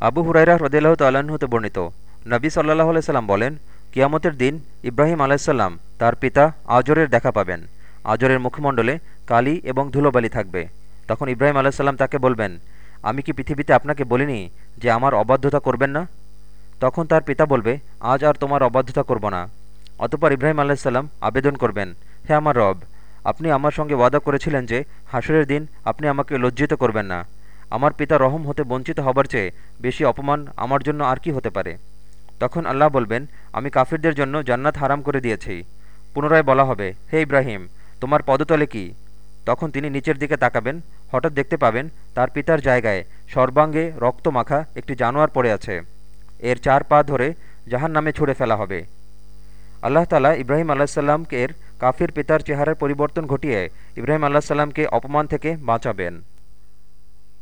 আবু হুরাইরা হ্রদিল্লাহ তাল্লাহ্ন হতে বর্ণিত। নবী সাল্লাহ সাল্লাম বলেন, কিয়ামতের দিন ইব্রাহিম আলাইসাল্লাম তার পিতা আজরের দেখা পাবেন। আজরের মুখমণ্ডলে কালি এবং ধুলোবালি থাকবে। তখন ইব্রাহিম আলাইসাল্লাম তাকে বলবেন, আমি কি পৃথিবীতে আপনাকে বলিনি যে আমার অবাধ্যতা করবেন না? তখন তার পিতা বলবে, আজ আর তোমার অবাধ্যতা করব না। অতপর ইব্রাহিম আলাইসাল্লাম আবেদন করবেন, হে আমার রব, আপনি আমার সঙ্গে ওয়াদা করেছিলেন যে হাসরের দিন আপনি আমাকে লজ্জিত করবেন না। আমার পিতা রহম হতে বঞ্চিত হবার চেয়ে বেশি অপমান আমার জন্য আর কি হতে পারে? তখন আল্লাহ বলবেন, আমি কাফিরদের জন্য জান্নাত হারাম করে দিয়েছি। পুনরায় বলা হবে, হে ইব্রাহিম, তোমার পদতলে কি? তখন তিনি নিচের দিকে তাকাবেন, হঠাৎ দেখতে পাবেন তার পিতার জায়গায় সর্বাঙ্গে রক্ত মাখা একটি জানোয়ার পড়ে আছে। এর চার পা ধরে জাহান নামে ছুঁড়ে ফেলা হবে। আল্লাহ তালা ইব্রাহিম আল্লাহ এর কাফির পিতার চেহারার পরিবর্তন ঘটিয়ে ইব্রাহিম আল্লাহ সাল্লামকে অপমান থেকে বাঁচাবেন।